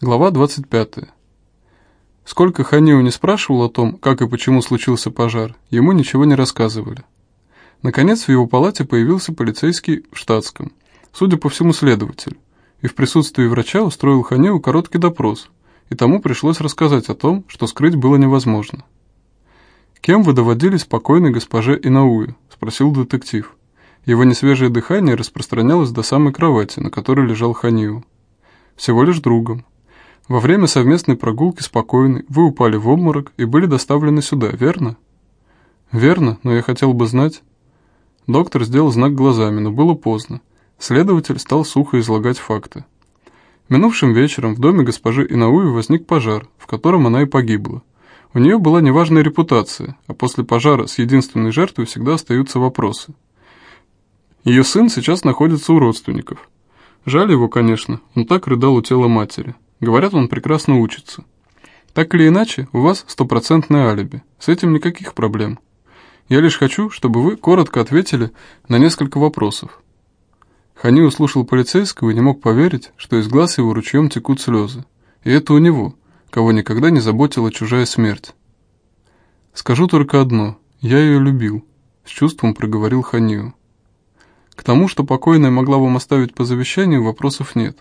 Глава 25. Сколько Ханиу не спрашивал о том, как и почему случился пожар, ему ничего не рассказывали. Наконец в его палате появился полицейский в штатском, судя по всему следователь, и в присутствии врача устроил Ханиу короткий допрос, и тому пришлось рассказать о том, что скрыть было невозможно. «Кем вы доводились покойной госпоже Инауи?» – спросил детектив. Его несвежее дыхание распространялось до самой кровати, на которой лежал Ханиу. «Всего лишь другом. Во время совместной прогулки спокойной вы упали в обморок и были доставлены сюда, верно? Верно, но я хотел бы знать. Доктор сделал знак глазами, но было поздно. Следователь стал сухо излагать факты. Минувшим вечером в доме госпожи Инауи возник пожар, в котором она и погибла. У нее была неважная репутация, а после пожара с единственной жертвой всегда остаются вопросы. Ее сын сейчас находится у родственников. Жаль его, конечно, он так рыдал у тела матери. Говорят, он прекрасно учится. Так или иначе, у вас стопроцентное алиби. С этим никаких проблем. Я лишь хочу, чтобы вы коротко ответили на несколько вопросов. Хани услышал полицейского и не мог поверить, что из глаз его ручьем текут слезы. И это у него, кого никогда не заботила чужая смерть. «Скажу только одно. Я ее любил», — с чувством проговорил Ханию. «К тому, что покойная могла вам оставить по завещанию, вопросов нет.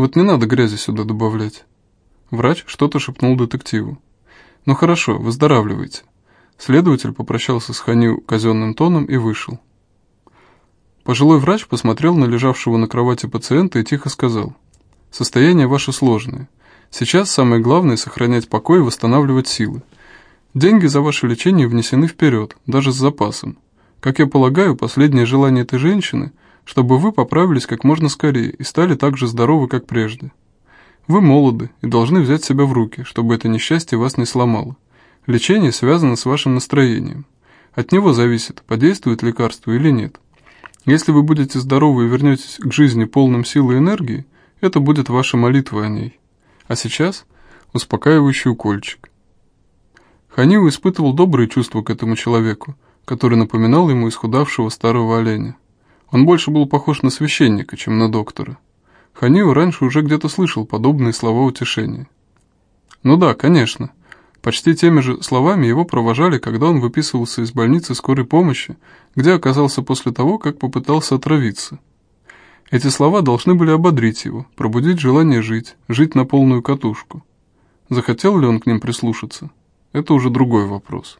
Вот не надо грязи сюда добавлять. Врач что-то шепнул детективу. Ну хорошо, выздоравливайте. Следователь попрощался с Ханю казенным тоном и вышел. Пожилой врач посмотрел на лежавшего на кровати пациента и тихо сказал. «Состояние ваше сложное. Сейчас самое главное – сохранять покой и восстанавливать силы. Деньги за ваше лечение внесены вперед, даже с запасом. Как я полагаю, последнее желание этой женщины – чтобы вы поправились как можно скорее и стали так же здоровы, как прежде. Вы молоды и должны взять себя в руки, чтобы это несчастье вас не сломало. Лечение связано с вашим настроением. От него зависит, подействует лекарство или нет. Если вы будете здоровы и вернетесь к жизни полным силы и энергии, это будет ваша молитва о ней. А сейчас успокаивающий укольчик. Ханиу испытывал добрые чувства к этому человеку, который напоминал ему исхудавшего старого оленя. Он больше был похож на священника, чем на доктора. Ханиу раньше уже где-то слышал подобные слова утешения. Ну да, конечно. Почти теми же словами его провожали, когда он выписывался из больницы скорой помощи, где оказался после того, как попытался отравиться. Эти слова должны были ободрить его, пробудить желание жить, жить на полную катушку. Захотел ли он к ним прислушаться? Это уже другой вопрос.